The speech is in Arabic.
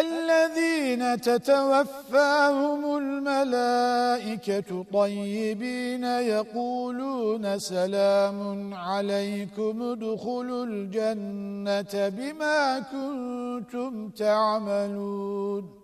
الذين تتوفاهم الملائكة طيبين يقولون سلام عليكم ادخلوا الجنة بما كنتم تعملون.